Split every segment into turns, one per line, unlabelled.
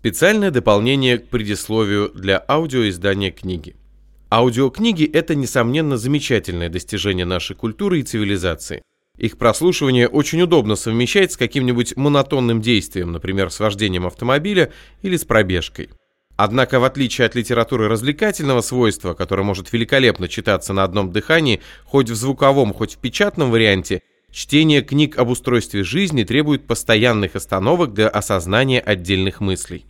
Специальное дополнение к предисловию для аудиоиздания книги. Аудиокниги – это, несомненно, замечательное достижение нашей культуры и цивилизации. Их прослушивание очень удобно совмещать с каким-нибудь монотонным действием, например, с вождением автомобиля или с пробежкой. Однако, в отличие от литературы развлекательного свойства, которая может великолепно читаться на одном дыхании, хоть в звуковом, хоть в печатном варианте, чтение книг об устройстве жизни требует постоянных остановок для осознания отдельных мыслей.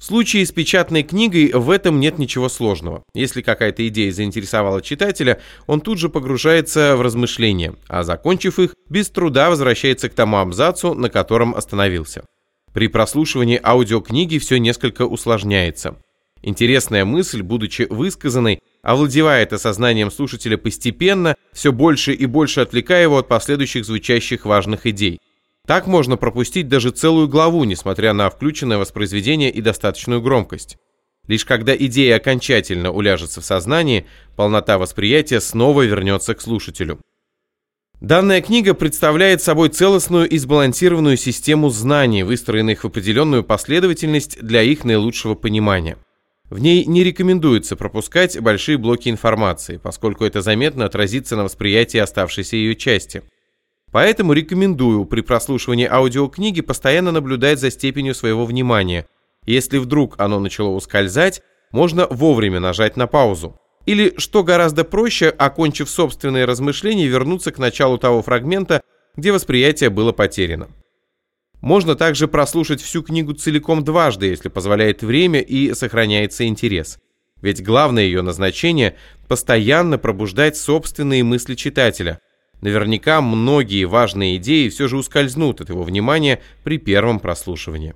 В случае с печатной книгой в этом нет ничего сложного. Если какая-то идея заинтересовала читателя, он тут же погружается в размышления, а закончив их, без труда возвращается к тому абзацу, на котором остановился. При прослушивании аудиокниги все несколько усложняется. Интересная мысль, будучи высказанной, овладевает осознанием слушателя постепенно, все больше и больше отвлекая его от последующих звучащих важных идей. Так можно пропустить даже целую главу, несмотря на включенное воспроизведение и достаточную громкость. Лишь когда идея окончательно уляжется в сознании, полнота восприятия снова вернется к слушателю. Данная книга представляет собой целостную и сбалансированную систему знаний, выстроенных в определенную последовательность для их наилучшего понимания. В ней не рекомендуется пропускать большие блоки информации, поскольку это заметно отразится на восприятии оставшейся ее части – Поэтому рекомендую при прослушивании аудиокниги постоянно наблюдать за степенью своего внимания. Если вдруг оно начало ускользать, можно вовремя нажать на паузу. Или, что гораздо проще, окончив собственные размышления, вернуться к началу того фрагмента, где восприятие было потеряно. Можно также прослушать всю книгу целиком дважды, если позволяет время и сохраняется интерес. Ведь главное ее назначение – постоянно пробуждать собственные мысли читателя – Наверняка многие важные идеи все же ускользнут от его внимания при первом прослушивании.